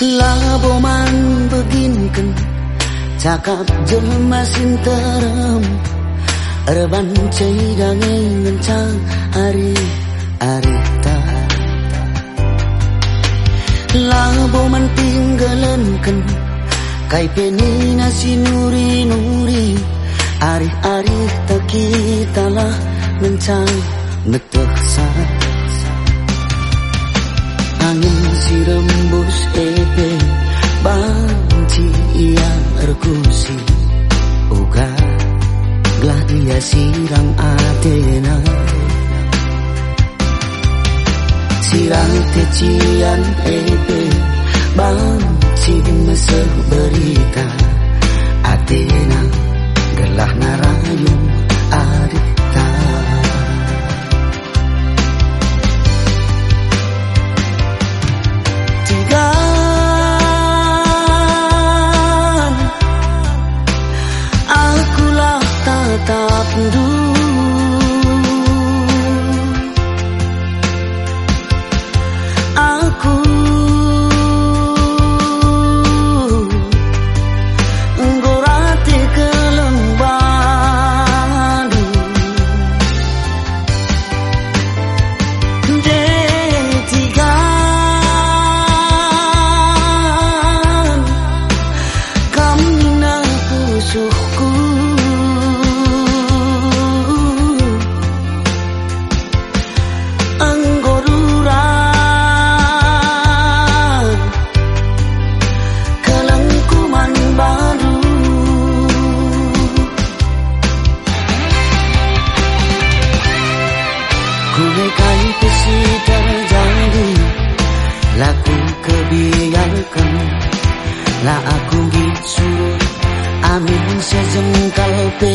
Laboman beginkan Cakap jelma sinterem Erban caidange ngencang Ari ari ta Laboman tinggalankan Kai penina nuri nuri. Ari ari tak kita lah ngencang Ngetek angin si rembus epe banci yang erkusi uga glah dia sirang atena sirang tecian epe banci meseh berita. Atena gelah darf du kebiarkan Lah aku gitu. Amin sejengkal pe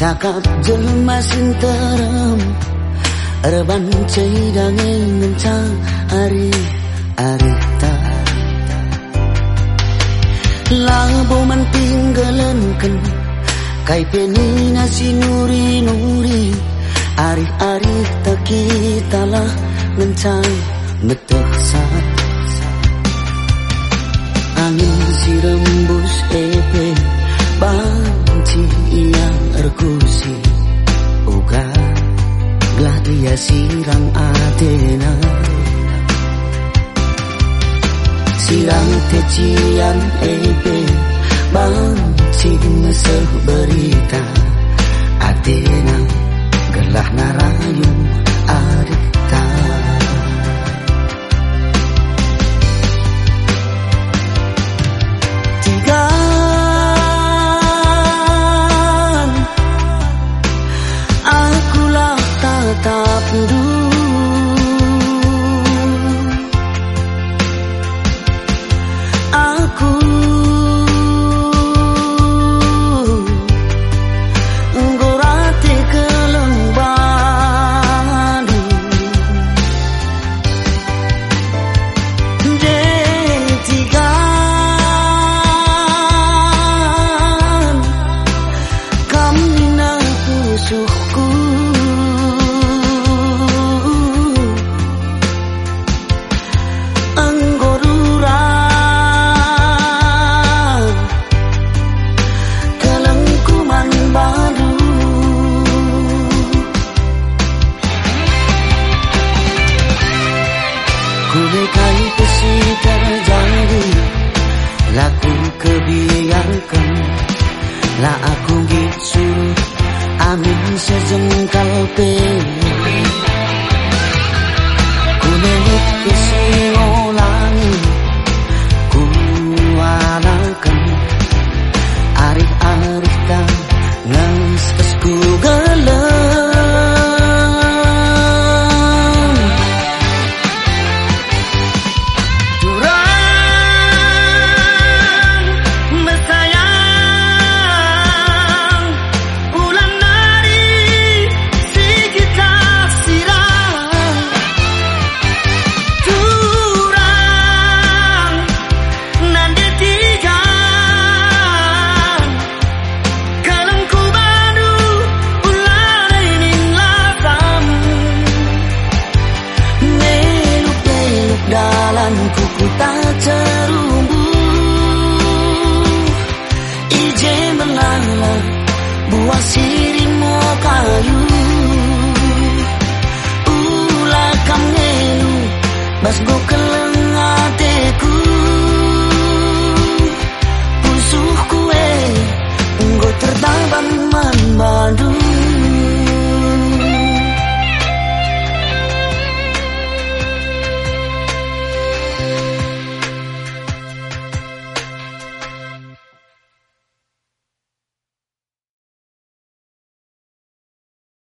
Cakap jelma sinterem Erban caidange ngencang Ari ta Laboman tinggalankan Kai penina nuri nuri. Ari ari tak kita lah ngencang Metek angin si rembus epe banci yang erkusi uga glah dia sirang atena sirang tecian epe banci meseh berita 守护 sejengkal pe ku nelik